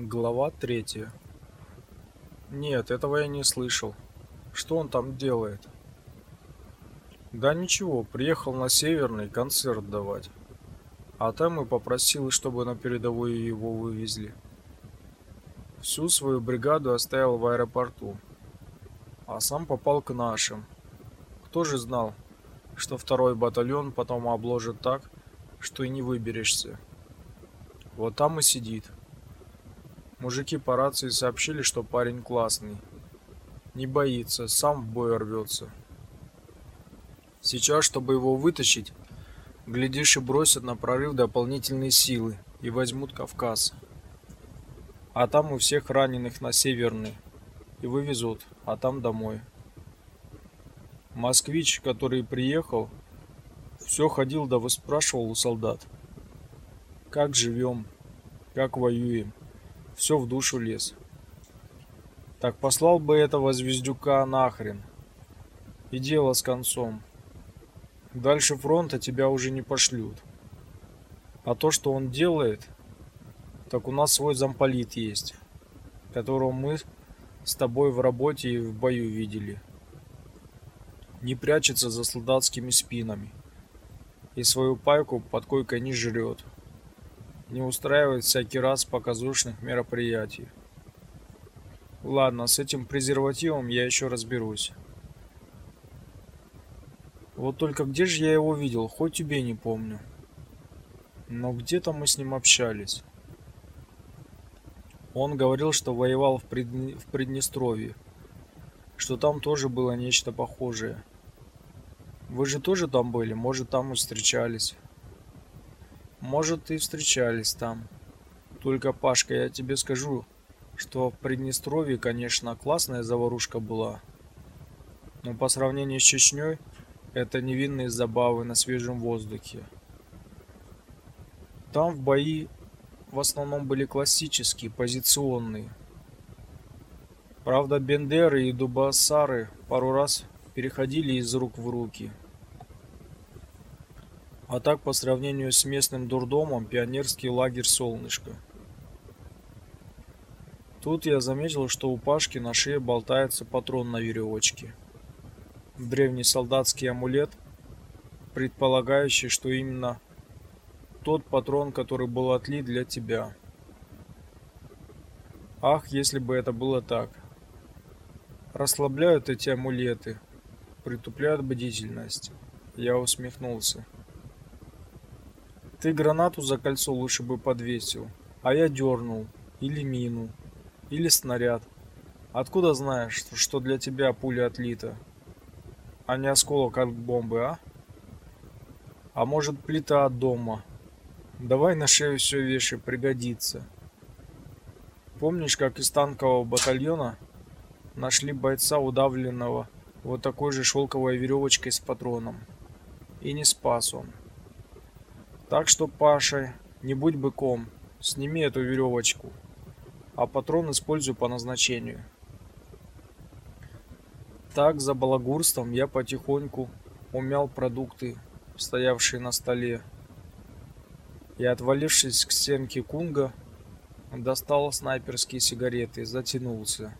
Глава третья. Нет, этого я не слышал. Что он там делает? Да ничего, приехал на Северный концерт давать. А там и попросил, чтобы на передовую его вывезли. Всю свою бригаду оставил в аэропорту. А сам попал к нашим. Кто же знал, что второй батальон потом обложит так, что и не выберешься. Вот там и сидит. Мужики по рации сообщили, что парень классный. Не боится, сам в бой рвется. Сейчас, чтобы его вытащить, глядишь и бросят на прорыв дополнительные силы и возьмут Кавказ. А там у всех раненых на Северный и вывезут, а там домой. Москвич, который приехал, все ходил да выспрашивал у солдат. Как живем, как воюем все в душу лез. Так послал бы этого звездюка нахрен. И дело с концом. Дальше фронта тебя уже не пошлют. А то, что он делает, так у нас свой замполит есть, которого мы с тобой в работе и в бою видели. Не прячется за солдатскими спинами и свою пайку под койкой не жрет не устраивает всякий раз показушных мероприятий. Ладно, с этим презервативом я еще разберусь. Вот только где же я его видел, хоть тебе не помню. Но где-то мы с ним общались. Он говорил, что воевал в, Придне... в Приднестровье, что там тоже было нечто похожее. Вы же тоже там были, может, там и встречались. Может, и встречались там. Только, Пашка, я тебе скажу, что в Приднестровье, конечно, классная заварушка была. Но по сравнению с Чечней, это невинные забавы на свежем воздухе. Там в бои в основном были классические, позиционные. Правда, Бендеры и Дубасары пару раз переходили из рук в руки – а так, по сравнению с местным дурдомом, пионерский лагерь «Солнышко». Тут я заметил, что у Пашки на шее болтается патрон на веревочке. Древний солдатский амулет, предполагающий, что именно тот патрон, который был отлит для тебя. Ах, если бы это было так. Расслабляют эти амулеты, притупляют бдительность. Я усмехнулся. Ты гранату за кольцо лучше бы подвесил, а я дернул. Или мину. Или снаряд. Откуда знаешь, что для тебя пуля отлита? А не осколок от бомбы, а? А может плита от дома? Давай на шею все вешай, пригодится. Помнишь, как из танкового батальона нашли бойца удавленного вот такой же шелковой веревочкой с патроном? И не спас он. Так что, Паша, не будь быком, сними эту веревочку, а патрон используй по назначению. Так, за балагурством я потихоньку умял продукты, стоявшие на столе, и, отвалившись к стенке кунга, достал снайперские сигареты, затянулся.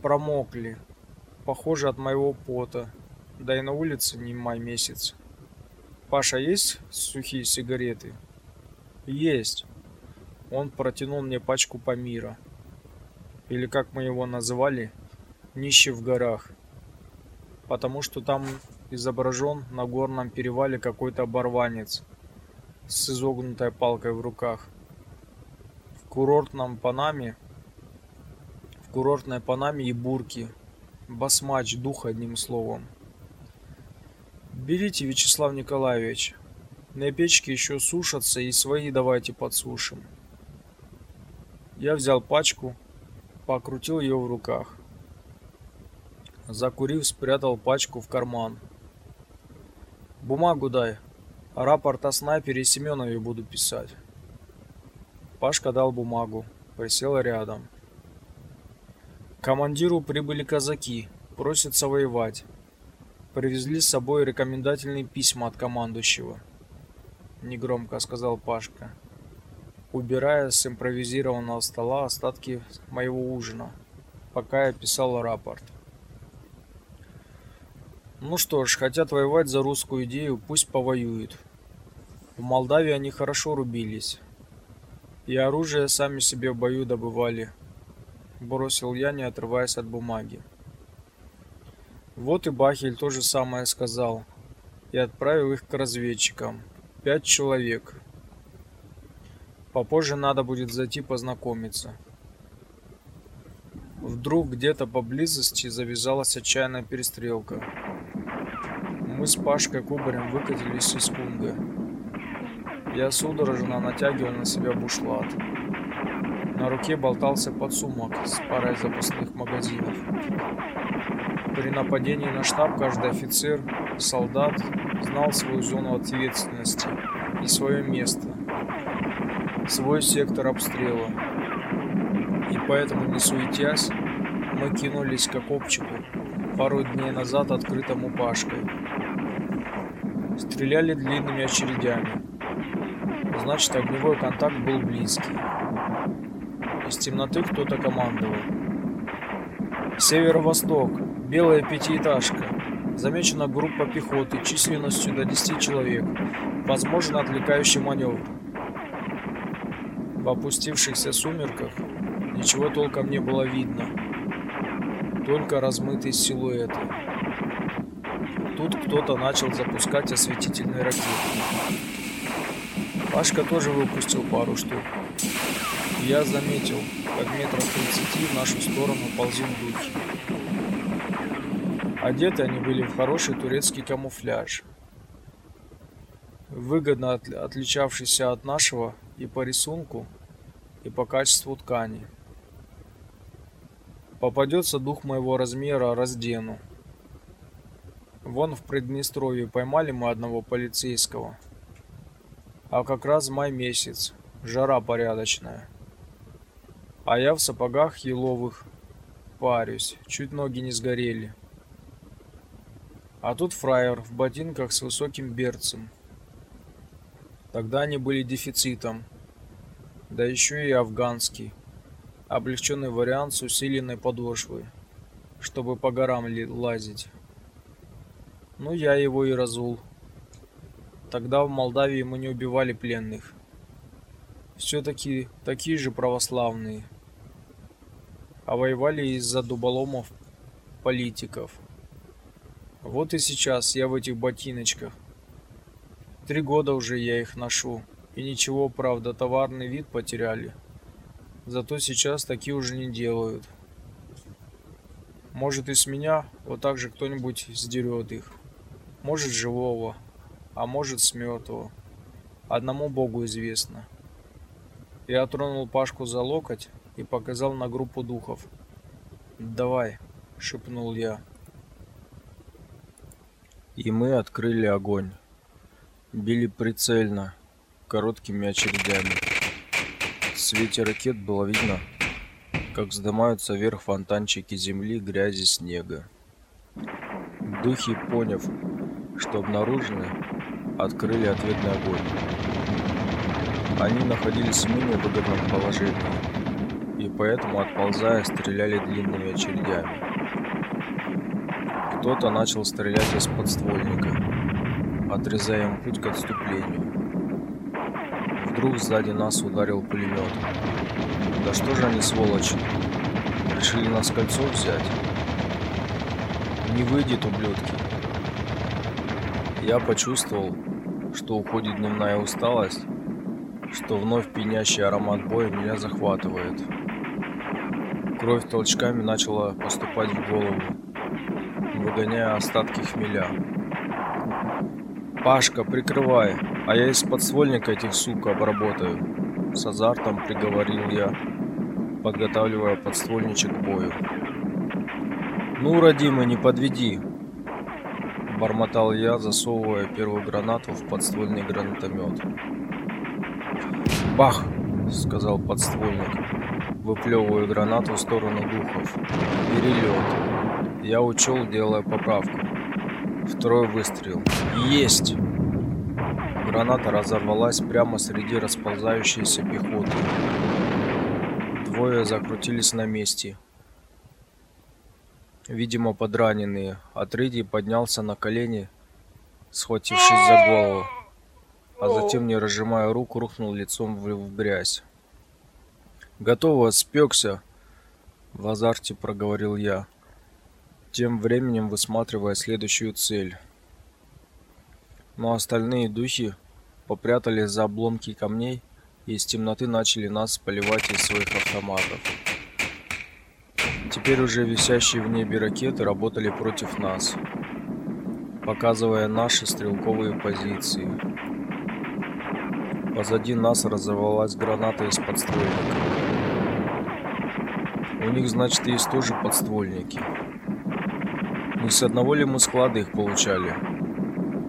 Промокли, похоже от моего пота, да и на улице не май месяц. Паша, есть сухие сигареты? Есть. Он протянул мне пачку Памира. Или как мы его называли, нищий в горах. Потому что там изображен на горном перевале какой-то оборванец с изогнутой палкой в руках. В курортном Панаме, в курортной Панаме и бурки. Басмач, дух одним словом. Берите, Вячеслав Николаевич. На печке еще сушатся, и свои давайте подсушим. Я взял пачку, покрутил ее в руках. Закурив, спрятал пачку в карман. Бумагу дай. Рапорт о снайпере Семенове буду писать. Пашка дал бумагу, присел рядом. К командиру прибыли казаки, просятся воевать. Привезли с собой рекомендательные письма от командующего. Негромко сказал Пашка. убирая с импровизированного стола остатки моего ужина, пока я писал рапорт. Ну что ж, хотят воевать за русскую идею, пусть повоюют. В Молдавии они хорошо рубились. И оружие сами себе в бою добывали. Бросил я, не отрываясь от бумаги. Вот и Бахель то же самое сказал. И отправил их к разведчикам. Пять человек. Попозже надо будет зайти познакомиться. Вдруг где-то поблизости завязалась отчаянная перестрелка. Мы с Пашкой Кубарем выкатились из Кунга. Я судорожно натягивал на себя бушлат. На руке болтался подсумок с парой запасных магазинов. При нападении на штаб каждый офицер, солдат знал свою зону ответственности и свое место, свой сектор обстрела. И поэтому, не суетясь, мы кинулись к окопчику, пару дней назад открытому Пашкой. Стреляли длинными очередями. Значит, огневой контакт был близкий. Из темноты кто-то командовал. Северо-восток. Белая пятиэтажка. Замечена группа пехоты численностью до 10 человек. Возможен отвлекающий маневр. В опустившихся сумерках ничего толком не было видно. Только размытые силуэты. Тут кто-то начал запускать осветительные ракеты. Пашка тоже выпустил пару штук. Я заметил, как метров 30 в нашу сторону ползут духи. Одеты они были в хороший турецкий камуфляж, выгодно от, отличавшийся от нашего и по рисунку, и по качеству ткани. Попадется дух моего размера, раздену. Вон в Приднестровье поймали мы одного полицейского. А как раз май месяц, жара порядочная. А я в сапогах еловых парюсь, чуть ноги не сгорели. А тут фраер в ботинках с высоким берцем. Тогда они были дефицитом. Да еще и афганский. Облегченный вариант с усиленной подошвой, чтобы по горам лазить. Ну, я его и разул. Тогда в Молдавии мы не убивали пленных. Все-таки такие же православные. А воевали из-за дуболомов политиков. Вот и сейчас я в этих ботиночках. Три года уже я их ношу. И ничего, правда, товарный вид потеряли. Зато сейчас такие уже не делают. Может и с меня вот так же кто-нибудь сдерет их может живого, а может с мертвого. Одному Богу известно. Я тронул Пашку за локоть и показал на группу духов. "Давай", шепнул я. И мы открыли огонь. Били прицельно, короткими очередями. В свете ракет было видно, как вздымаются вверх фонтанчики земли, грязи, снега. Духи, поняв, что обнаружены, открыли ответный огонь. Они находились в менее выгодном положении, и поэтому, отползая, стреляли длинными очередями. Кто-то начал стрелять из подствольника, отрезая им путь к отступлению. Вдруг сзади нас ударил пулемет. Да что же они сволочи? Решили нас кольцо взять? Не выйдет, ублюдки. Я почувствовал, что уходит дневная усталость, что вновь пьянящий аромат боя меня захватывает. Кровь толчками начала поступать в голову, выгоняя остатки хмеля. «Пашка, прикрывай, а я из подствольника этих сук обработаю», с азартом приговорил я, подготавливая подствольничек к бою. «Ну, родимый, не подведи», бормотал я, засовывая первую гранату в подствольный гранатомет. «Бах!» — сказал подствольник, выплевывая гранату в сторону духов. «Перелет!» Я учел, делая поправку. Второй выстрел. «Есть!» граната разорвалась прямо среди расползающейся пехоты. Двое закрутились на месте. Видимо, подраненные, а третий поднялся на колени, схватившись за голову, а затем, не разжимая рук, рухнул лицом в грязь. «Готово, спекся!» — в азарте проговорил я, тем временем высматривая следующую цель. Но остальные духи попрятались за обломки камней и из темноты начали нас поливать из своих автоматов. Теперь уже висящие в небе ракеты работали против нас, показывая наши стрелковые позиции. Позади нас разорвалась граната из подствольника. У них, значит, есть тоже подствольники. Не с одного ли мы склада их получали?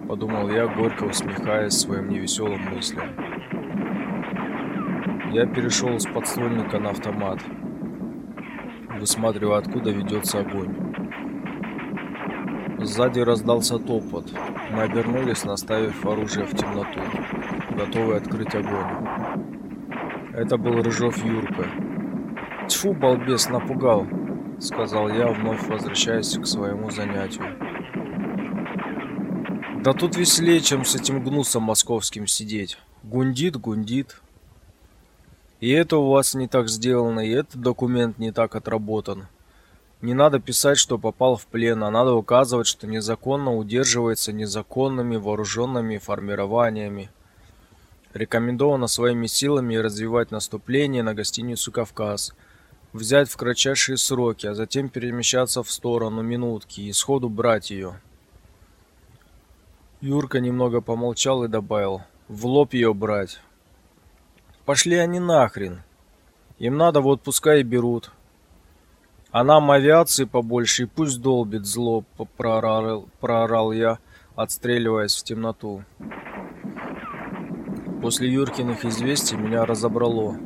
Подумал я, горько усмехаясь своим невеселым мыслям. Я перешел с подствольника на автомат высматривая, откуда ведется огонь. Сзади раздался топот. Мы обернулись, наставив оружие в темноту, готовые открыть огонь. Это был Рыжов Юрка. «Тьфу, балбес, напугал!» — сказал я, вновь возвращаясь к своему занятию. «Да тут веселее, чем с этим гнусом московским сидеть. Гундит, гундит, и это у вас не так сделано, и этот документ не так отработан. Не надо писать, что попал в плен, а надо указывать, что незаконно удерживается незаконными вооруженными формированиями. Рекомендовано своими силами развивать наступление на гостиницу «Кавказ», взять в кратчайшие сроки, а затем перемещаться в сторону минутки и сходу брать ее. Юрка немного помолчал и добавил: "В лоб ее брать". Пошли они нахрен. Им надо, вот пускай и берут. А нам авиации побольше, и пусть долбит зло, проорал, проорал я, отстреливаясь в темноту. После Юркиных известий меня разобрало.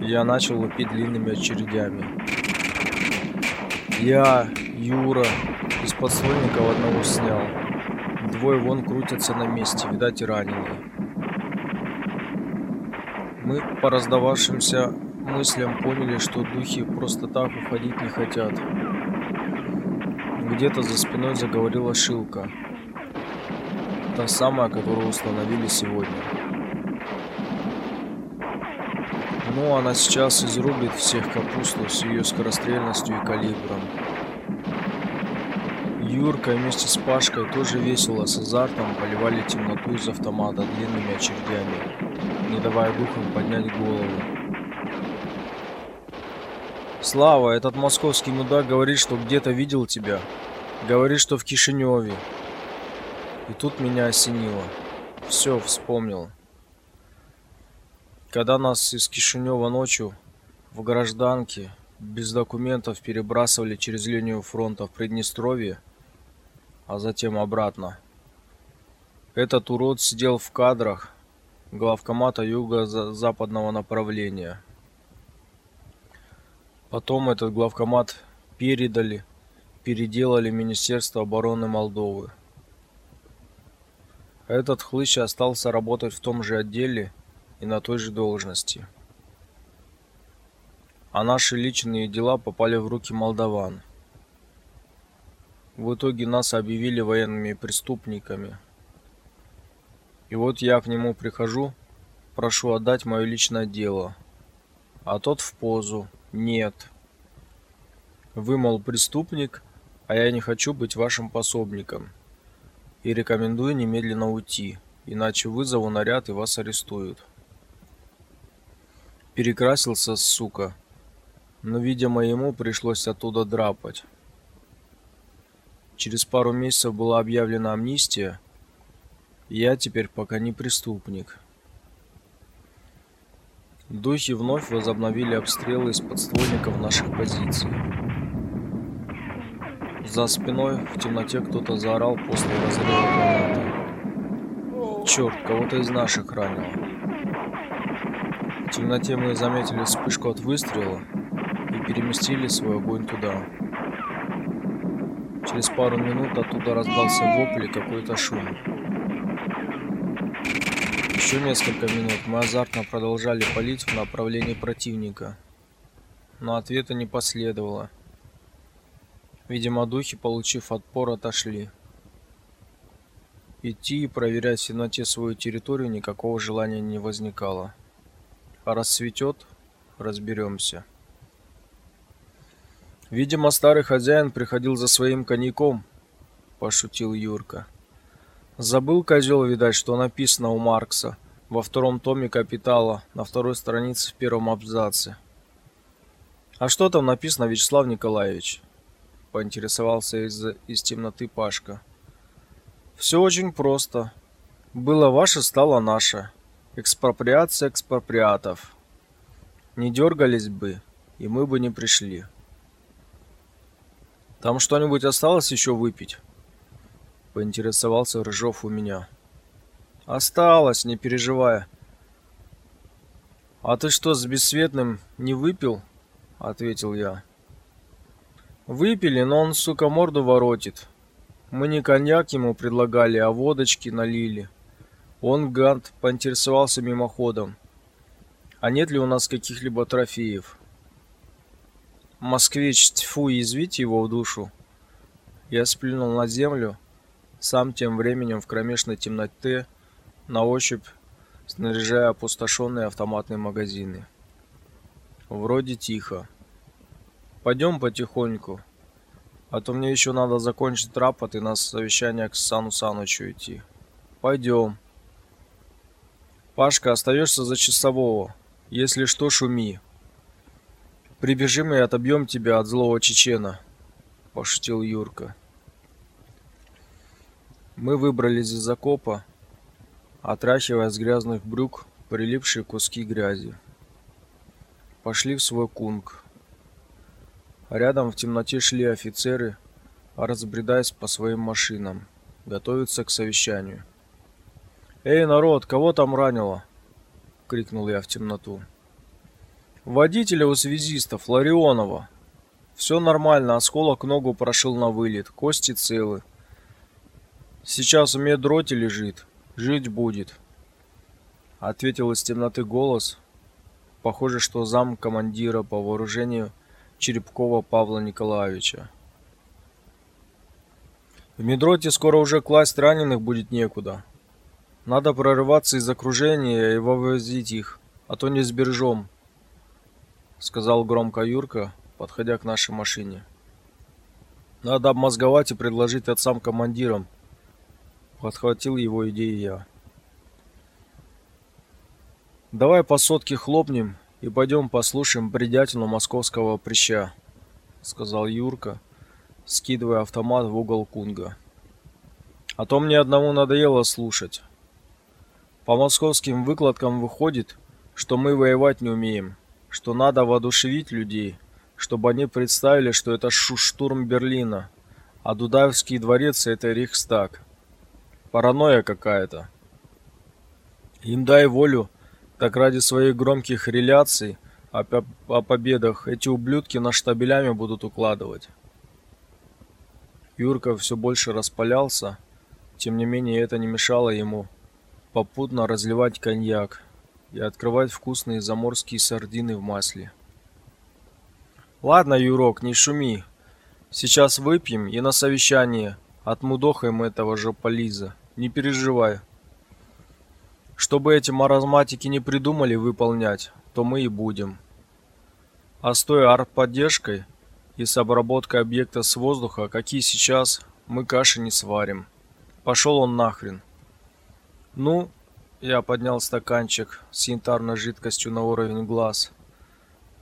Я начал лупить длинными очередями. Я, Юра, из подствольников одного снял. Двое вон крутятся на месте, видать, и раненые. Мы по раздававшимся мыслям поняли, что духи просто так уходить не хотят. Где-то за спиной заговорила Шилка. Та самая, которую установили сегодня. Ну, она сейчас изрубит всех капусту с ее скорострельностью и калибром. Юрка вместе с Пашкой тоже весело с азартом поливали темноту из автомата длинными очередями не давая духам поднять голову. Слава, этот московский мудак говорит, что где-то видел тебя. Говорит, что в Кишиневе. И тут меня осенило. Все, вспомнил. Когда нас из Кишинева ночью в гражданке без документов перебрасывали через линию фронта в Приднестровье, а затем обратно. Этот урод сидел в кадрах, главкомата юго-западного направления. Потом этот главкомат передали, переделали Министерство обороны Молдовы. Этот хлыщ остался работать в том же отделе и на той же должности. А наши личные дела попали в руки молдаван. В итоге нас объявили военными преступниками – и вот я к нему прихожу, прошу отдать мое личное дело. А тот в позу: "Нет. Вы мол преступник, а я не хочу быть вашим пособником. И рекомендую немедленно уйти, иначе вызову наряд и вас арестуют". Перекрасился, сука. Но, видимо, ему пришлось оттуда драпать. Через пару месяцев была объявлена амнистия, я теперь пока не преступник. Духи вновь возобновили обстрелы из подствольников наших позиций. За спиной в темноте кто-то заорал после разрыва гранаты. Черт, кого-то из наших ранило. Темноте мы заметили вспышку от выстрела и переместили свой огонь туда. Через пару минут оттуда раздался вопль и какой-то шум. Еще несколько минут мы азартно продолжали палить в направлении противника, но ответа не последовало. Видимо, духи, получив отпор, отошли. Идти и проверять в темноте свою территорию никакого желания не возникало. Рассветет, разберемся. Видимо, старый хозяин приходил за своим коньяком, пошутил Юрка. Забыл козел, видать, что написано у Маркса во втором томе Капитала, на второй странице в первом абзаце. А что там написано, Вячеслав Николаевич? поинтересовался из из темноты Пашка. Все очень просто. Было ваше, стало наше. Экспроприация экспроприатов. Не дергались бы, и мы бы не пришли. Там что-нибудь осталось еще выпить? поинтересовался Рыжов у меня. Осталось, не переживай. А ты что с бесцветным не выпил? ответил я. Выпили, но он, сука, морду воротит. Мы не коньяк ему предлагали, а водочки налили. Он, гад, поинтересовался мимоходом. А нет ли у нас каких-либо трофеев? Москвич, тьфу, извите его в душу. Я сплюнул на землю, сам тем временем в кромешной темноте на ощупь снаряжая опустошенные автоматные магазины. Вроде тихо. Пойдем потихоньку, а то мне еще надо закончить рапорт и на совещание к Сану Санычу идти. Пойдем. Пашка, остаешься за часового. Если что, шуми. Прибежим и отобьем тебя от злого чечена, пошутил Юрка. Мы выбрались из окопа, отряхивая с грязных брюк прилипшие куски грязи. Пошли в свой кунг. Рядом в темноте шли офицеры, разбредаясь по своим машинам, готовятся к совещанию. "Эй, народ, кого там ранило?" крикнул я в темноту. "Водителя у связистов Ларионова. Все нормально, осколок ногу прошил на вылет, кости целы. Сейчас в медроте лежит. Жить будет. Ответил из темноты голос. Похоже, что зам командира по вооружению Черепкова Павла Николаевича. В медроте скоро уже класть раненых будет некуда. Надо прорываться из окружения и вывозить их, а то не сбережем, сказал громко Юрка, подходя к нашей машине. Надо обмозговать и предложить отцам командирам, подхватил его идею я. Давай по сотке хлопнем и пойдем послушаем бредятину московского прища, сказал Юрка, скидывая автомат в угол кунга. А то мне одному надоело слушать. По московским выкладкам выходит, что мы воевать не умеем, что надо воодушевить людей, чтобы они представили, что это штурм Берлина, а Дудаевский дворец это Рейхстаг. Паранойя какая-то. Им дай волю, так ради своих громких реляций о, о победах эти ублюдки на штабелями будут укладывать. Юрка все больше распалялся, тем не менее это не мешало ему попутно разливать коньяк и открывать вкусные заморские сардины в масле. Ладно, Юрок, не шуми. Сейчас выпьем и на совещание отмудохаем этого же Полиза. Не переживай. Чтобы эти маразматики не придумали выполнять, то мы и будем. А с той артподдержкой и с обработкой объекта с воздуха, какие сейчас, мы каши не сварим. Пошел он нахрен. Ну, я поднял стаканчик с янтарной жидкостью на уровень глаз.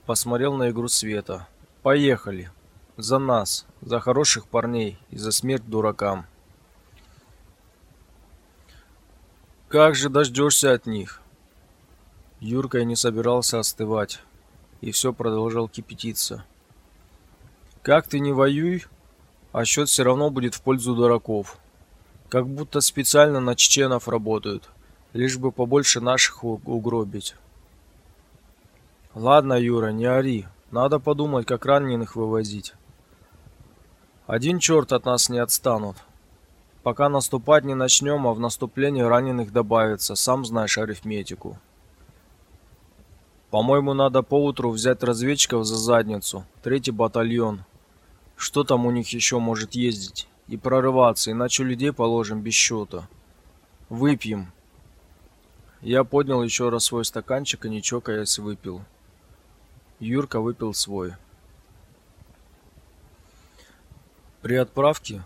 Посмотрел на игру света. Поехали. За нас, за хороших парней и за смерть дуракам. Как же дождешься от них? Юрка и не собирался остывать, и все продолжал кипятиться. Как ты не воюй, а счет все равно будет в пользу дураков. Как будто специально на чеченов работают, лишь бы побольше наших угробить. Ладно, Юра, не ори. Надо подумать, как раненых вывозить. Один черт от нас не отстанут. Пока наступать не начнем, а в наступлении раненых добавится, сам знаешь арифметику. По-моему, надо поутру взять разведчиков за задницу, третий батальон. Что там у них еще может ездить? И прорываться, иначе людей положим без счета. Выпьем. Я поднял еще раз свой стаканчик и не чокаясь выпил. Юрка выпил свой. При отправке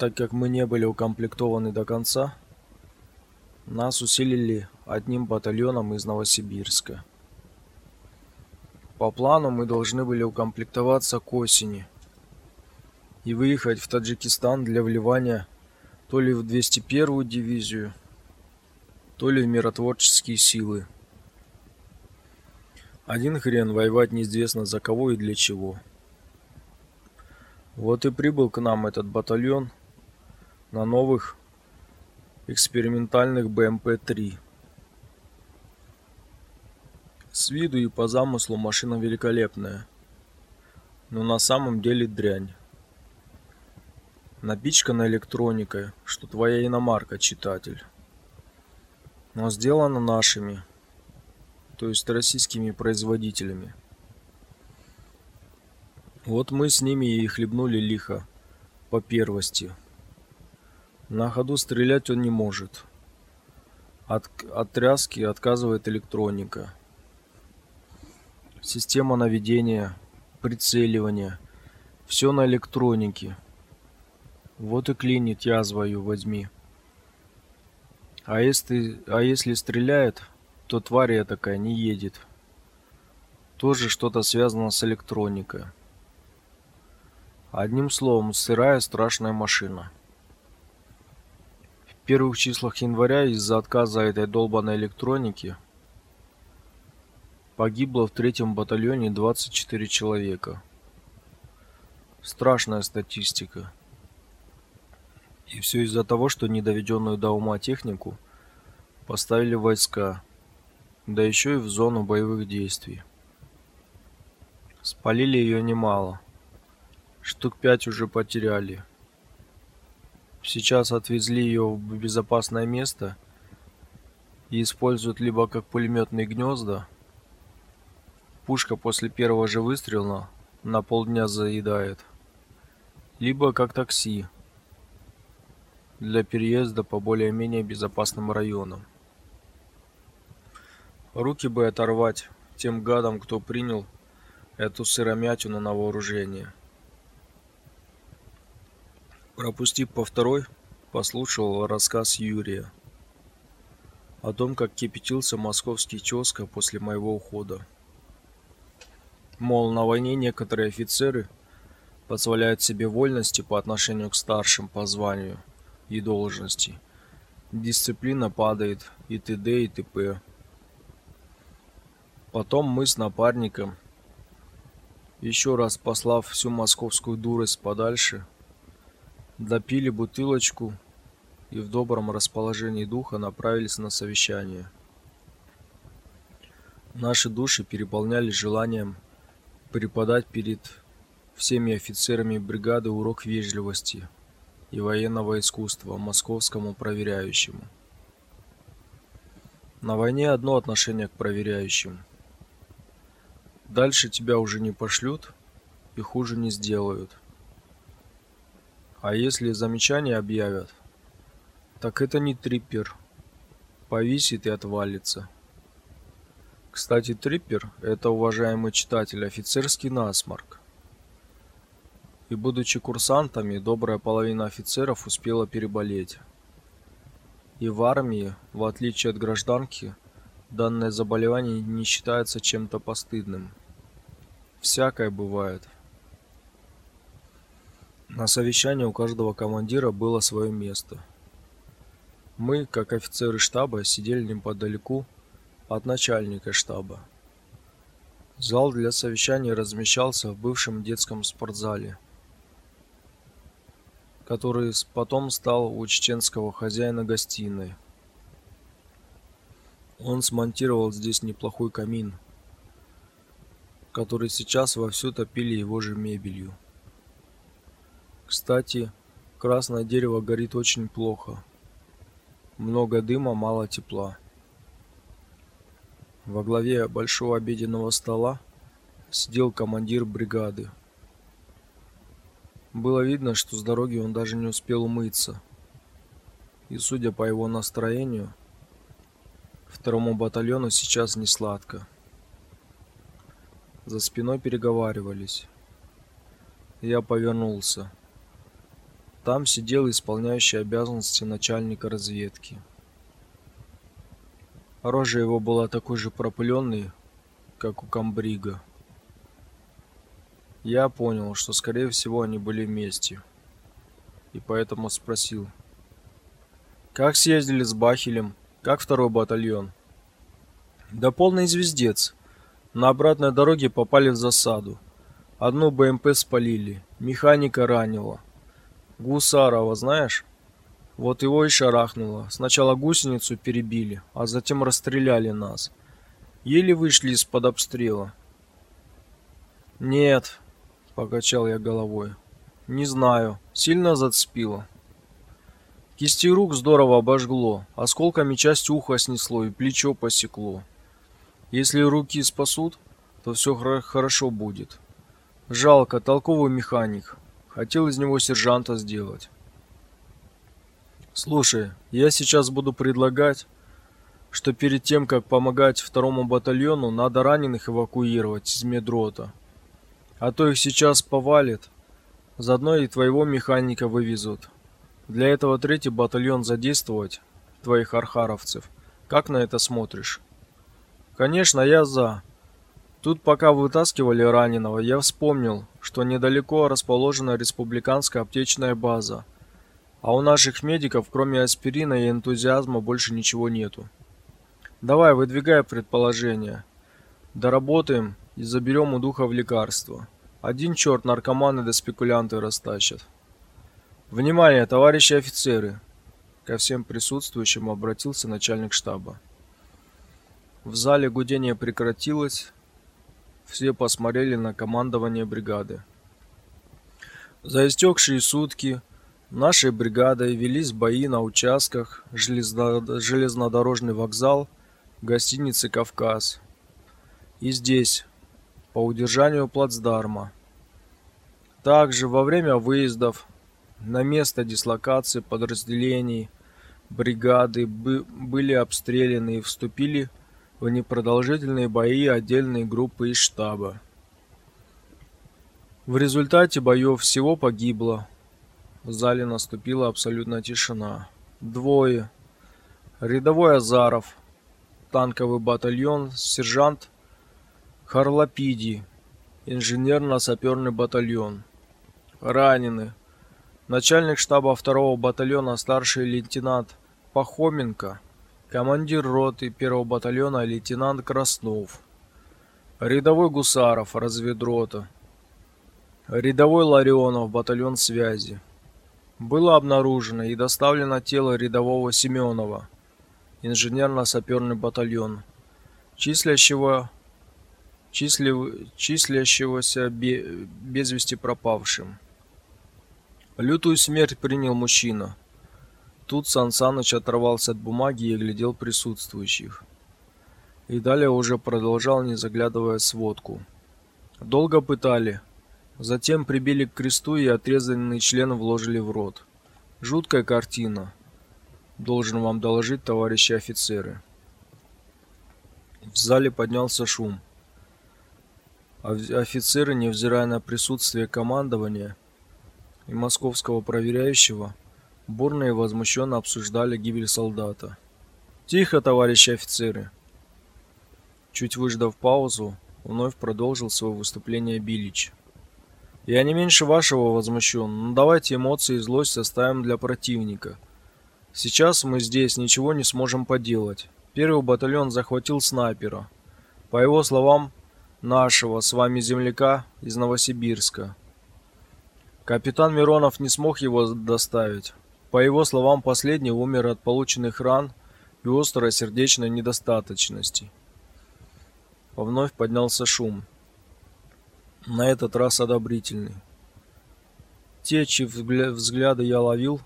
так как мы не были укомплектованы до конца, нас усилили одним батальоном из Новосибирска. По плану мы должны были укомплектоваться к осени и выехать в Таджикистан для вливания то ли в 201-ю дивизию, то ли в миротворческие силы. Один хрен воевать неизвестно за кого и для чего. Вот и прибыл к нам этот батальон на новых экспериментальных БМП-3. С виду и по замыслу машина великолепная, но на самом деле дрянь. Напичкана электроникой, что твоя иномарка, читатель. Но сделана нашими, то есть российскими производителями. Вот мы с ними и хлебнули лихо по первости. На ходу стрелять он не может. От, от тряски отказывает электроника. Система наведения, прицеливания. Все на электронике. Вот и клинит язвою возьми. А если, а если стреляет, то тварь такая не едет. Тоже что-то связано с электроникой. Одним словом, сырая страшная машина первых числах января из-за отказа этой долбанной электроники погибло в третьем батальоне 24 человека. Страшная статистика. И все из-за того, что недоведенную до ума технику поставили войска, да еще и в зону боевых действий. Спалили ее немало. Штук пять уже потеряли. Сейчас отвезли ее в безопасное место и используют либо как пулеметные гнезда. Пушка после первого же выстрела на полдня заедает. Либо как такси для переезда по более-менее безопасным районам. Руки бы оторвать тем гадам, кто принял эту сыромятину на вооружение. Пропустив по второй, послушал рассказ Юрия о том, как кипятился московский тезка после моего ухода. Мол, на войне некоторые офицеры позволяют себе вольности по отношению к старшим по званию и должности. Дисциплина падает и т.д. и т.п. Потом мы с напарником, еще раз послав всю московскую дурость подальше, допили бутылочку и в добром расположении духа направились на совещание. Наши души переполнялись желанием преподать перед всеми офицерами бригады урок вежливости и военного искусства московскому проверяющему. На войне одно отношение к проверяющим. Дальше тебя уже не пошлют и хуже не сделают. А если замечание объявят, так это не триппер. Повисит и отвалится. Кстати, триппер – это, уважаемый читатель, офицерский насморк. И будучи курсантами, добрая половина офицеров успела переболеть. И в армии, в отличие от гражданки, данное заболевание не считается чем-то постыдным. Всякое бывает. На совещании у каждого командира было свое место. Мы, как офицеры штаба, сидели неподалеку от начальника штаба. Зал для совещаний размещался в бывшем детском спортзале, который потом стал у чеченского хозяина гостиной. Он смонтировал здесь неплохой камин, который сейчас вовсю топили его же мебелью. Кстати, Красное дерево горит очень плохо. Много дыма, мало тепла. Во главе большого обеденного стола сидел командир бригады. Было видно, что с дороги он даже не успел умыться. И судя по его настроению, второму батальону сейчас не сладко. За спиной переговаривались. Я повернулся. Там сидел исполняющий обязанности начальника разведки. Рожа его была такой же пропыленной, как у комбрига. Я понял, что скорее всего они были вместе. И поэтому спросил: "Как съездили с Бахелем? Как второй батальон?" "Да полный звездец. На обратной дороге попали в засаду. Одну БМП спалили, механика ранило. Гусарова, знаешь? Вот его и шарахнуло. Сначала гусеницу перебили, а затем расстреляли нас. Еле вышли из-под обстрела. Нет, покачал я головой. Не знаю, сильно зацепило. Кисти рук здорово обожгло, осколками часть уха снесло и плечо посекло. Если руки спасут, то все хорошо будет. Жалко, толковый механик. Хотел из него сержанта сделать. Слушай, я сейчас буду предлагать, что перед тем, как помогать второму батальону, надо раненых эвакуировать из медрота. А то их сейчас повалит. Заодно и твоего механика вывезут. Для этого третий батальон задействовать, твоих архаровцев. Как на это смотришь? Конечно, я за. Тут пока вытаскивали раненого, я вспомнил, что недалеко расположена республиканская аптечная база – а у наших медиков, кроме аспирина и энтузиазма, больше ничего нету. Давай, выдвигай предположение. Доработаем и заберем у духов лекарства. Один черт наркоманы да спекулянты растащат. Внимание, товарищи офицеры! Ко всем присутствующим обратился начальник штаба. В зале гудение прекратилось. Все посмотрели на командование бригады. За истекшие сутки Нашей бригадой велись бои на участках железнодорожный вокзал, гостиницы Кавказ. И здесь по удержанию плацдарма. Также во время выездов на место дислокации подразделений бригады были обстреляны и вступили в непродолжительные бои отдельные группы из штаба. В результате боев всего погибло в зале наступила абсолютная тишина. Двое. Рядовой Азаров, танковый батальон, сержант Харлапиди, инженерно-саперный батальон. Ранены. Начальник штаба второго батальона старший лейтенант Пахоменко, командир роты первого батальона лейтенант Краснов. Рядовой Гусаров, разведрота. Рядовой Ларионов, батальон связи было обнаружено и доставлено тело рядового Семенова, инженерно-саперный батальон, числящего числящегося бе, без вести пропавшим. Лютую смерть принял мужчина. Тут Сан Саныч оторвался от бумаги и глядел присутствующих. И далее уже продолжал, не заглядывая в сводку. Долго пытали, Затем прибили к кресту и отрезанный член вложили в рот. Жуткая картина. Должен вам доложить, товарищи офицеры. В зале поднялся шум. Офицеры, невзирая на присутствие командования и московского проверяющего, бурно и возмущенно обсуждали гибель солдата. Тихо, товарищи офицеры. Чуть выждав паузу, вновь продолжил свое выступление Билич. Я не меньше вашего возмущен, но давайте эмоции и злость оставим для противника. Сейчас мы здесь ничего не сможем поделать. Первый батальон захватил снайпера. По его словам, нашего с вами земляка из Новосибирска. Капитан Миронов не смог его доставить. По его словам, последний умер от полученных ран и острой сердечной недостаточности. Вновь поднялся шум на этот раз одобрительный. Те, чьи взгляды я ловил,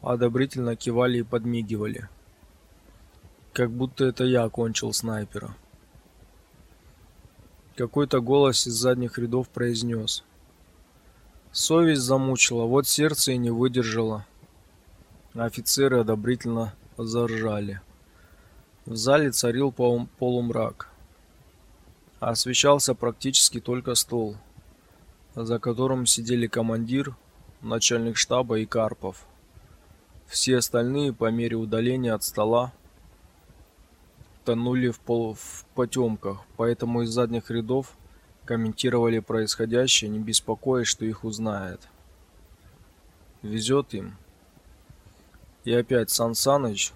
одобрительно кивали и подмигивали. Как будто это я окончил снайпера. Какой-то голос из задних рядов произнес. Совесть замучила, вот сердце и не выдержало. Офицеры одобрительно заржали. В зале царил полумрак. Освещался практически только стол, за которым сидели командир, начальник штаба и Карпов. Все остальные по мере удаления от стола тонули в, пол... в потемках, поэтому из задних рядов комментировали происходящее, не беспокоясь, что их узнает. Везет им. И опять Сан Саныч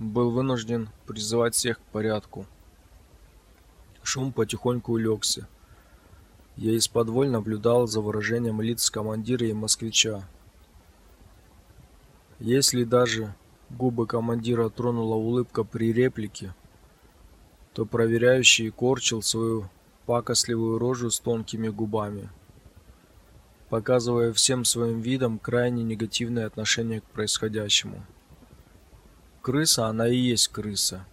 был вынужден призывать всех к порядку. Шум потихоньку улегся. Я из-под наблюдал за выражением лиц командира и москвича. Если даже губы командира тронула улыбка при реплике, то проверяющий корчил свою пакостливую рожу с тонкими губами, показывая всем своим видом крайне негативное отношение к происходящему. Крыса, она и есть крыса.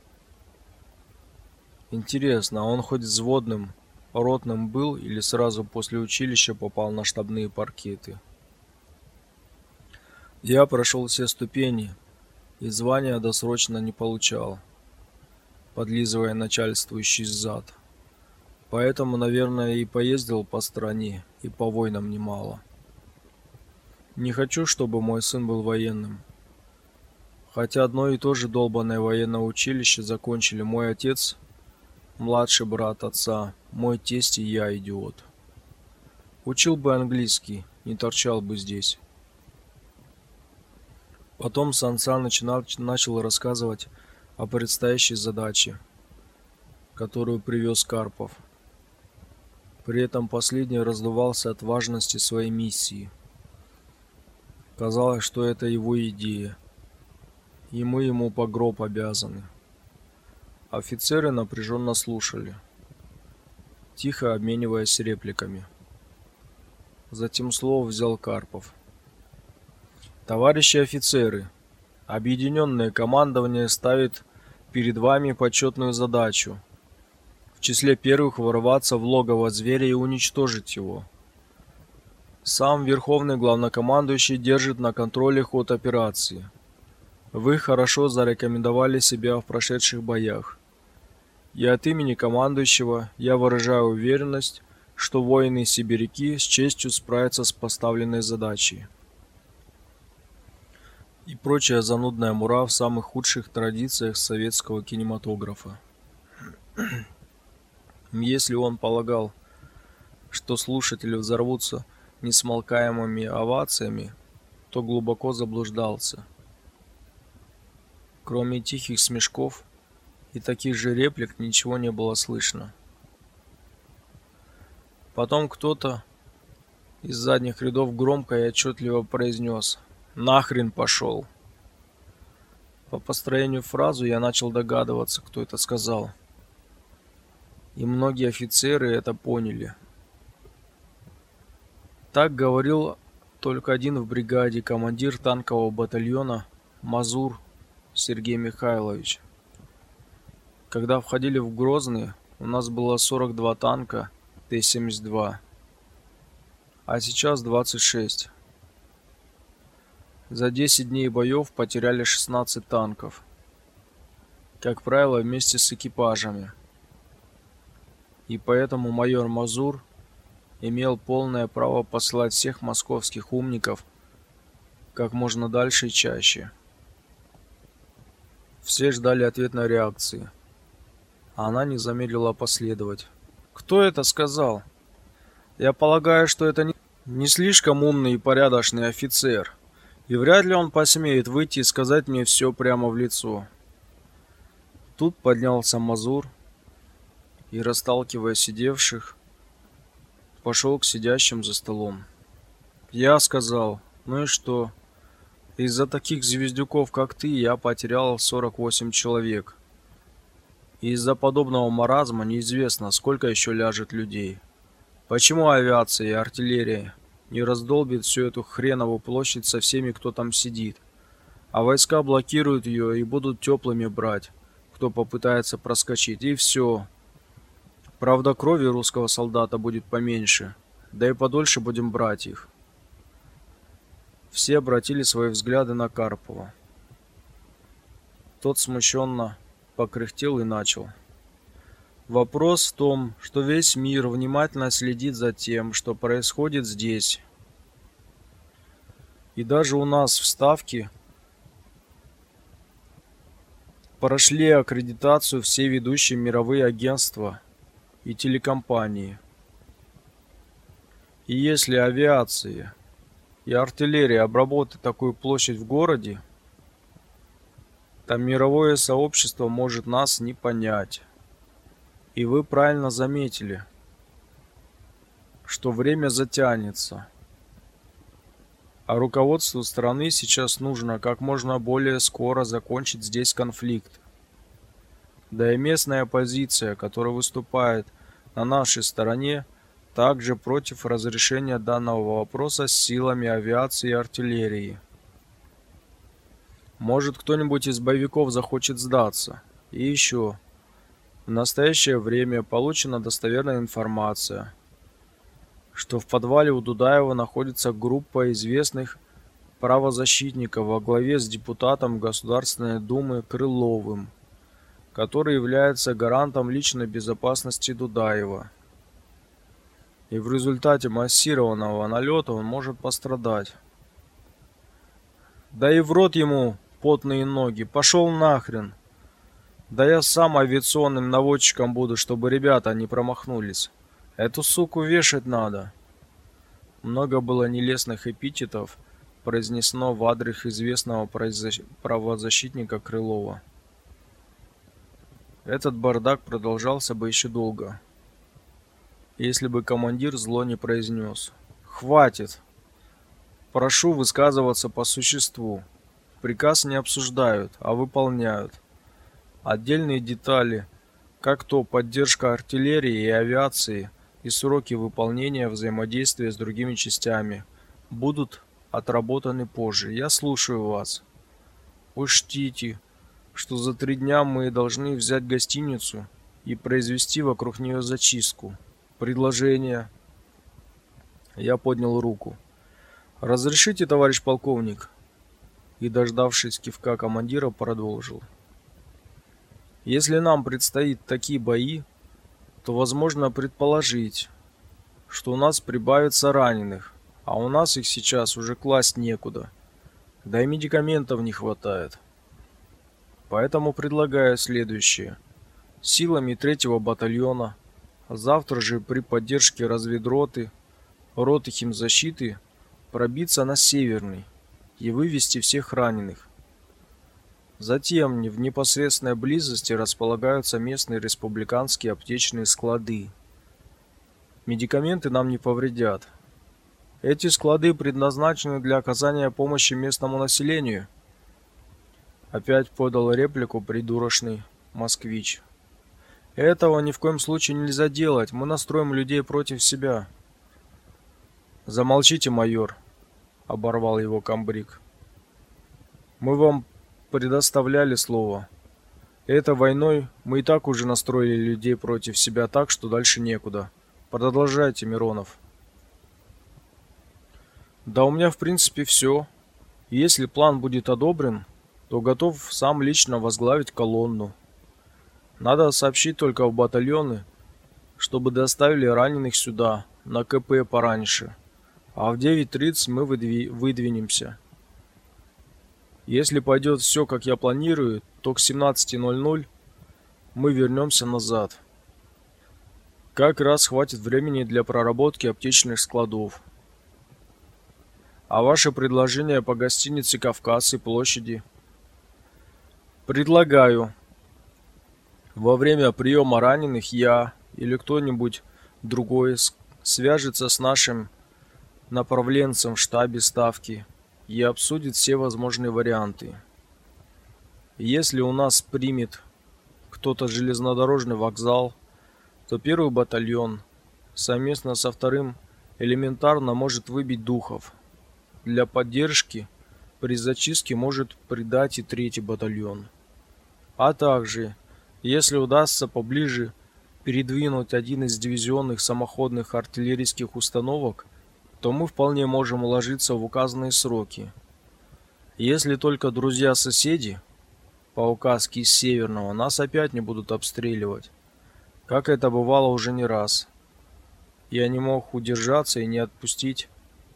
Интересно, а он хоть взводным, ротным был или сразу после училища попал на штабные паркеты? Я прошел все ступени и звания досрочно не получал, подлизывая начальствующий зад. Поэтому, наверное, и поездил по стране и по войнам немало. Не хочу, чтобы мой сын был военным. Хотя одно и то же долбанное военное училище закончили мой отец, младший брат отца, мой тесть и я, идиот. Учил бы английский, не торчал бы здесь. Потом Сан Саныч начал рассказывать о предстоящей задаче, которую привез Карпов. При этом последний раздувался от важности своей миссии. Казалось, что это его идея, и мы ему по гроб обязаны. Офицеры напряженно слушали, тихо обмениваясь репликами. Затем слово взял Карпов. Товарищи офицеры, объединенное командование ставит перед вами почетную задачу числе первых ворваться в логово зверя и уничтожить его. Сам верховный главнокомандующий держит на контроле ход операции. Вы хорошо зарекомендовали себя в прошедших боях. И от имени командующего я выражаю уверенность, что воины-сибиряки с честью справятся с поставленной задачей. И прочая занудная мура в самых худших традициях советского кинематографа. Если он полагал, что слушатели взорвутся несмолкаемыми овациями, то глубоко заблуждался. Кроме тихих смешков и таких же реплик ничего не было слышно. Потом кто-то из задних рядов громко и отчетливо произнес «Нахрен пошел!». По построению фразы я начал догадываться, кто это сказал и многие офицеры это поняли. Так говорил только один в бригаде командир танкового батальона Мазур Сергей Михайлович. Когда входили в Грозный, у нас было 42 танка Т-72, а сейчас 26. За 10 дней боев потеряли 16 танков. Как правило, вместе с экипажами и поэтому майор Мазур имел полное право посылать всех московских умников как можно дальше и чаще. Все ждали ответной реакции. А она не замедлила последовать. Кто это сказал? Я полагаю, что это не, слишком умный и порядочный офицер, и вряд ли он посмеет выйти и сказать мне все прямо в лицо. Тут поднялся Мазур, и, расталкивая сидевших, пошел к сидящим за столом. Я сказал: "Ну и что? Из-за таких звездюков, как ты, я потерял 48 человек. Из-за подобного маразма неизвестно, сколько еще ляжет людей. Почему авиация и артиллерия и раздолбит всю эту хреновую площадь со всеми, кто там сидит. А войска блокируют ее и будут теплыми брать, кто попытается проскочить, и все. Правда, крови русского солдата будет поменьше, да и подольше будем брать их. Все обратили свои взгляды на Карпова. Тот смущенно покряхтел и начал. Вопрос в том, что весь мир внимательно следит за тем, что происходит здесь. И даже у нас в Ставке прошли аккредитацию все ведущие мировые агентства и телекомпании. И если авиация и артиллерия обработают такую площадь в городе, то мировое сообщество может нас не понять. И вы правильно заметили, что время затянется. А руководству страны сейчас нужно как можно более скоро закончить здесь конфликт. Да и местная оппозиция, которая выступает на нашей стороне, также против разрешения данного вопроса с силами авиации и артиллерии. Может, кто-нибудь из боевиков захочет сдаться. И еще. В настоящее время получена достоверная информация, что в подвале у Дудаева находится группа известных правозащитников во главе с депутатом Государственной Думы Крыловым, который является гарантом личной безопасности Дудаева. И в результате массированного налета он может пострадать. Да и в рот ему потные ноги. Пошел нахрен. Да я сам авиационным наводчиком буду, чтобы ребята не промахнулись. Эту суку вешать надо. Много было нелестных эпитетов произнесено в адрес известного правозащитника Крылова. Этот бардак продолжался бы еще долго, если бы командир зло не произнес. «Хватит! Прошу высказываться по существу. Приказ не обсуждают, а выполняют. Отдельные детали, как то поддержка артиллерии и авиации и сроки выполнения взаимодействия с другими частями, будут отработаны позже. Я слушаю вас. Учтите, что за три дня мы должны взять гостиницу и произвести вокруг нее зачистку. Предложение. Я поднял руку. Разрешите, товарищ полковник? и, дождавшись кивка командира, продолжил. Если нам предстоит такие бои, то возможно предположить, что у нас прибавится раненых, а у нас их сейчас уже класть некуда. Да и медикаментов не хватает. Поэтому предлагаю следующее. Силами третьего батальона завтра же при поддержке разведроты, роты химзащиты пробиться на северный и вывести всех раненых. Затем в непосредственной близости располагаются местные республиканские аптечные склады. Медикаменты нам не повредят. Эти склады предназначены для оказания помощи местному населению. Опять подал реплику придурочный москвич. Этого ни в коем случае нельзя делать. Мы настроим людей против себя. Замолчите, майор, оборвал его комбриг. Мы вам предоставляли слово. Этой войной мы и так уже настроили людей против себя так, что дальше некуда. Продолжайте, Миронов. Да у меня, в принципе, все. Если план будет одобрен, то готов сам лично возглавить колонну. Надо сообщить только в батальоны, чтобы доставили раненых сюда, на КП пораньше а в 9.30 мы выдвинемся. Если пойдет все, как я планирую, то к 17.00 мы вернемся назад. Как раз хватит времени для проработки аптечных складов. А ваше предложение по гостинице «Кавказ» и площади? Предлагаю. Во время приема раненых я или кто-нибудь другой свяжется с нашим направленцем в штабе ставки и обсудит все возможные варианты. Если у нас примет кто-то железнодорожный вокзал, то первый батальон совместно со вторым элементарно может выбить духов. Для поддержки при зачистке может придать и третий батальон. А также, если удастся поближе передвинуть один из дивизионных самоходных артиллерийских установок, то мы вполне можем уложиться в указанные сроки. Если только друзья-соседи по указке из Северного нас опять не будут обстреливать, как это бывало уже не раз. Я не мог удержаться и не отпустить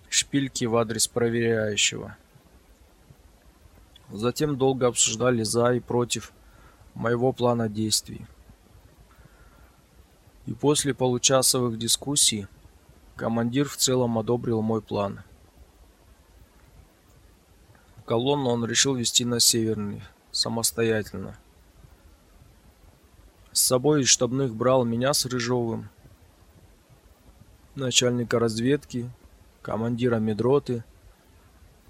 шпильки в адрес проверяющего. Затем долго обсуждали за и против моего плана действий. И после получасовых дискуссий командир в целом одобрил мой план. Колонну он решил вести на северный, самостоятельно. С собой из штабных брал меня с Рыжовым, начальника разведки, командира медроты,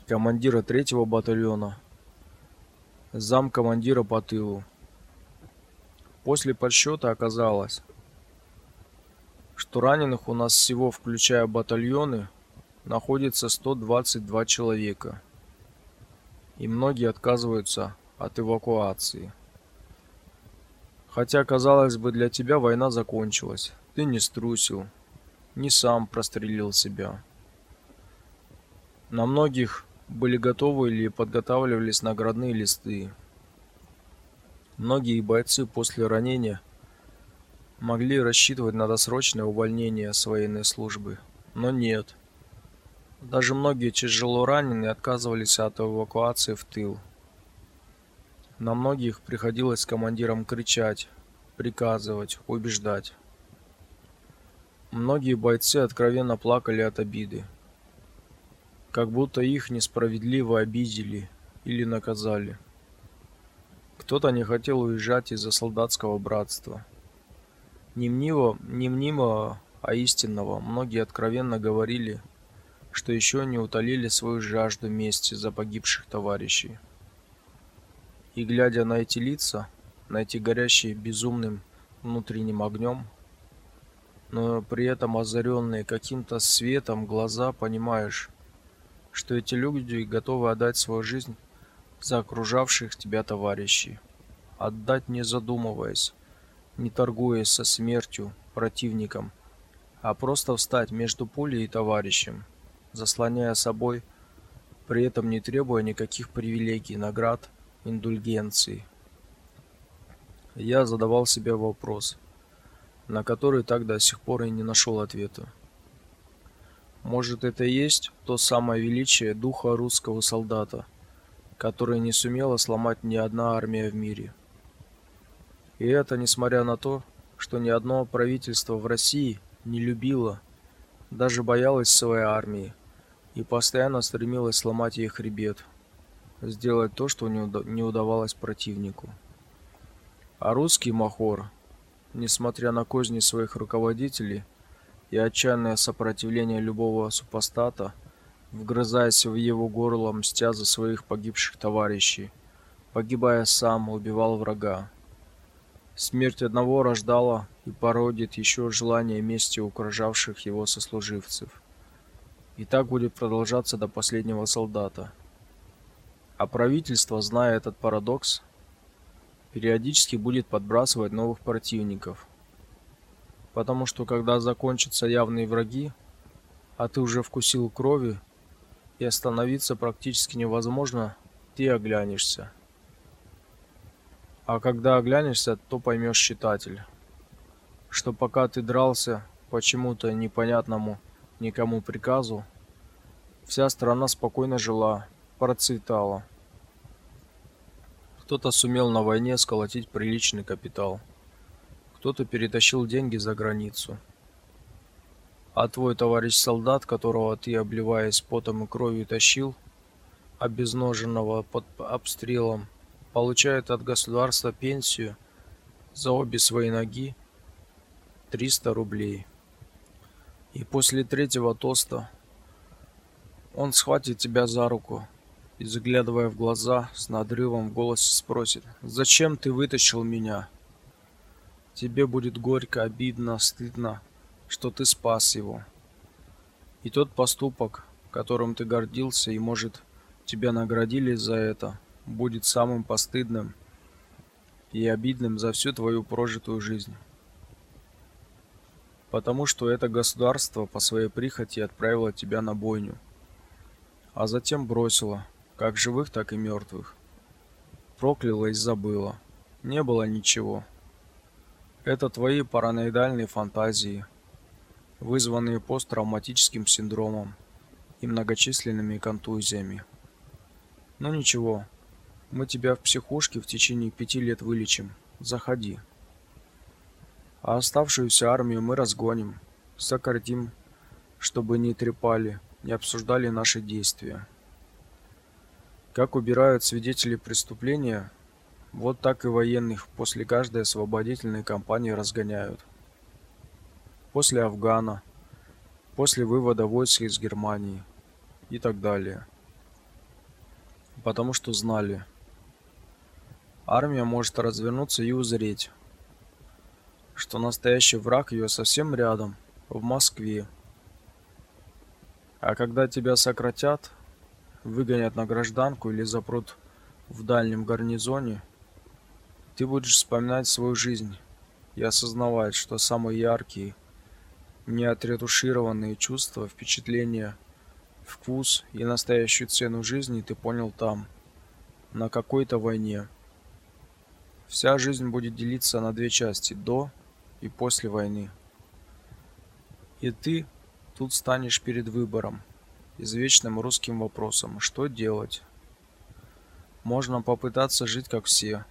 командира третьего батальона, зам командира по тылу. После подсчета оказалось, что раненых у нас всего, включая батальоны, находится 122 человека. И многие отказываются от эвакуации. Хотя, казалось бы, для тебя война закончилась. Ты не струсил, не сам прострелил себя. На многих были готовы или подготавливались наградные листы. Многие бойцы после ранения могли рассчитывать на досрочное увольнение с военной службы, но нет. Даже многие тяжело раненые отказывались от эвакуации в тыл. На многих приходилось командирам кричать, приказывать, убеждать. Многие бойцы откровенно плакали от обиды, как будто их несправедливо обидели или наказали. Кто-то не хотел уезжать из-за солдатского братства. Не мнимо, не мнимого, а истинного, многие откровенно говорили, что еще не утолили свою жажду мести за погибших товарищей. И глядя на эти лица, на эти горящие безумным внутренним огнем, но при этом озаренные каким-то светом глаза, понимаешь, что эти люди готовы отдать свою жизнь за окружавших тебя товарищей, отдать не задумываясь, не торгуясь со смертью противником, а просто встать между пулей и товарищем, заслоняя собой, при этом не требуя никаких привилегий, наград, индульгенций. Я задавал себе вопрос, на который так до сих пор и не нашел ответа. Может, это и есть то самое величие духа русского солдата, которое не сумела сломать ни одна армия в мире. И это несмотря на то, что ни одно правительство в России не любило, даже боялось своей армии и постоянно стремилось сломать ей хребет, сделать то, что не удавалось противнику. А русский махор, несмотря на козни своих руководителей и отчаянное сопротивление любого супостата, вгрызаясь в его горло, мстя за своих погибших товарищей, погибая сам, убивал врага. Смерть одного рождала и породит еще желание мести окружавших его сослуживцев. И так будет продолжаться до последнего солдата. А правительство, зная этот парадокс, периодически будет подбрасывать новых противников. Потому что когда закончатся явные враги, а ты уже вкусил крови, и остановиться практически невозможно, ты оглянешься. А когда оглянешься, то поймешь, читатель, что пока ты дрался почему-то непонятному никому приказу, вся страна спокойно жила, процветала. Кто-то сумел на войне сколотить приличный капитал. Кто-то перетащил деньги за границу. А твой товарищ солдат, которого ты, обливаясь потом и кровью тащил, обезноженного под обстрелом, получает от государства пенсию за обе свои ноги 300 рублей. И после третьего тоста он схватит тебя за руку и, заглядывая в глаза, с надрывом в голосе спросит: "Зачем ты вытащил меня?" Тебе будет горько, обидно, стыдно, что ты спас его. И тот поступок, которым ты гордился и, может, тебя наградили за это, будет самым постыдным и обидным за всю твою прожитую жизнь. Потому что это государство по своей прихоти отправило тебя на бойню, а затем бросило, как живых, так и мертвых. Прокляло и забыло. Не было ничего. Это твои параноидальные фантазии, вызванные посттравматическим синдромом и многочисленными контузиями. Ну ничего, мы тебя в психушке в течение пяти лет вылечим. Заходи. А оставшуюся армию мы разгоним, сократим, чтобы не трепали, не обсуждали наши действия. Как убирают свидетелей преступления, вот так и военных после каждой освободительной кампании разгоняют. После Афгана, после вывода войск из Германии и так далее. Потому что знали, армия может развернуться и узреть, что настоящий враг ее совсем рядом, в Москве. А когда тебя сократят, выгонят на гражданку или запрут в дальнем гарнизоне, ты будешь вспоминать свою жизнь и осознавать, что самые яркие, неотретушированные чувства, впечатления, вкус и настоящую цену жизни ты понял там, на какой-то войне. Вся жизнь будет делиться на две части: до и после войны. И ты тут станешь перед выбором, извечным русским вопросом: что делать? Можно попытаться жить как все,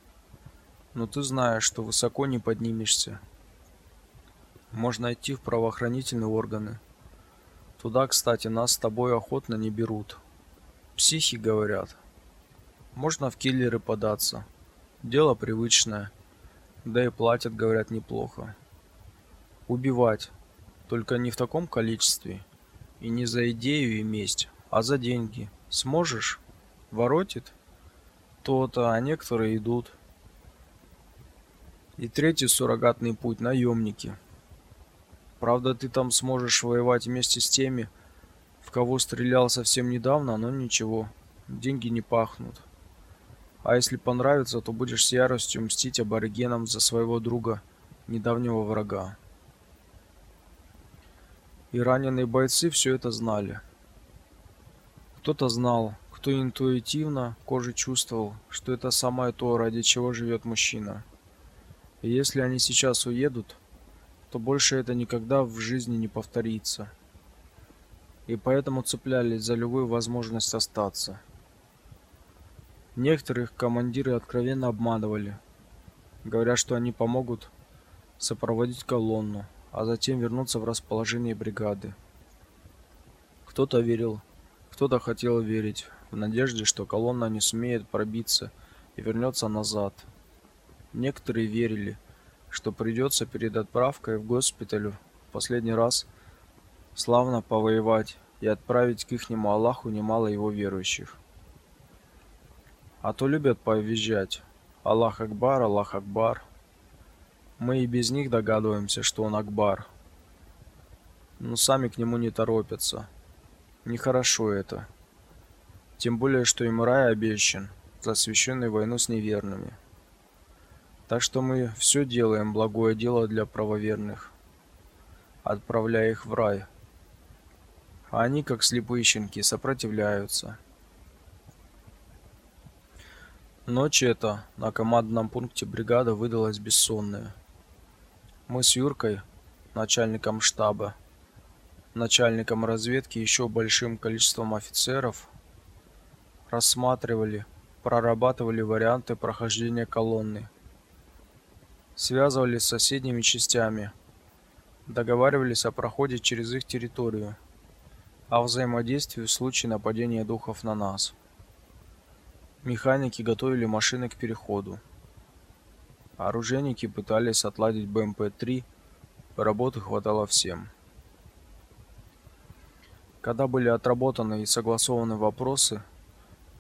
но ты знаешь, что высоко не поднимешься. Можно идти в правоохранительные органы. Туда, кстати, нас с тобой охотно не берут. Психи говорят. Можно в киллеры податься. Дело привычное. Да и платят, говорят, неплохо. Убивать. Только не в таком количестве. И не за идею и месть, а за деньги. Сможешь? Воротит? То-то, а некоторые идут. И третий суррогатный путь наемники. Правда, ты там сможешь воевать вместе с теми, в кого стрелял совсем недавно, но ничего. Деньги не пахнут. А если понравится, то будешь с яростью мстить аборигенам за своего друга, недавнего врага. И раненые бойцы все это знали. Кто-то знал, кто интуитивно кожей чувствовал, что это самое то, ради чего живет мужчина. И если они сейчас уедут, то больше это никогда в жизни не повторится. И поэтому цеплялись за любую возможность остаться. Некоторых командиры откровенно обманывали, говоря, что они помогут сопроводить колонну, а затем вернуться в расположение бригады. Кто-то верил, кто-то хотел верить, в надежде, что колонна не сумеет пробиться и вернется назад. Некоторые верили, что придется перед отправкой в госпиталь в последний раз славно повоевать и отправить к ихнему Аллаху немало его верующих. А то любят повизжать. Аллах Акбар, Аллах Акбар. Мы и без них догадываемся, что он Акбар. Но сами к нему не торопятся. Нехорошо это. Тем более, что им рай обещан за войну с неверными. Так что мы все делаем благое дело для правоверных, отправляя их в рай. А они, как слепые щенки, сопротивляются. Ночь эта на командном пункте бригады выдалась бессонная. Мы с Юркой, начальником штаба, начальником разведки и еще большим количеством офицеров рассматривали, прорабатывали варианты прохождения колонны связывались с соседними частями, договаривались о проходе через их территорию, о взаимодействии в случае нападения духов на нас. Механики готовили машины к переходу. Оружейники пытались отладить БМП-3, работы хватало всем. Когда были отработаны и согласованы вопросы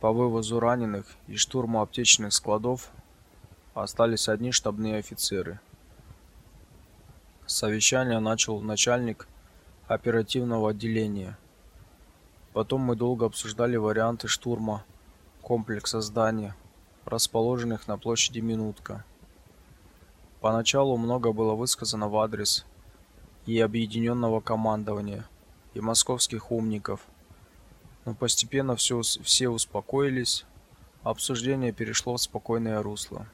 по вывозу раненых и штурму аптечных складов, Остались одни штабные офицеры. Совещание начал начальник оперативного отделения Потом мы долго обсуждали варианты штурма комплекса зданий, расположенных на площади Минутка. Поначалу много было высказано в адрес и объединенного командования, и московских умников. Но постепенно все, все успокоились, обсуждение перешло в спокойное русло.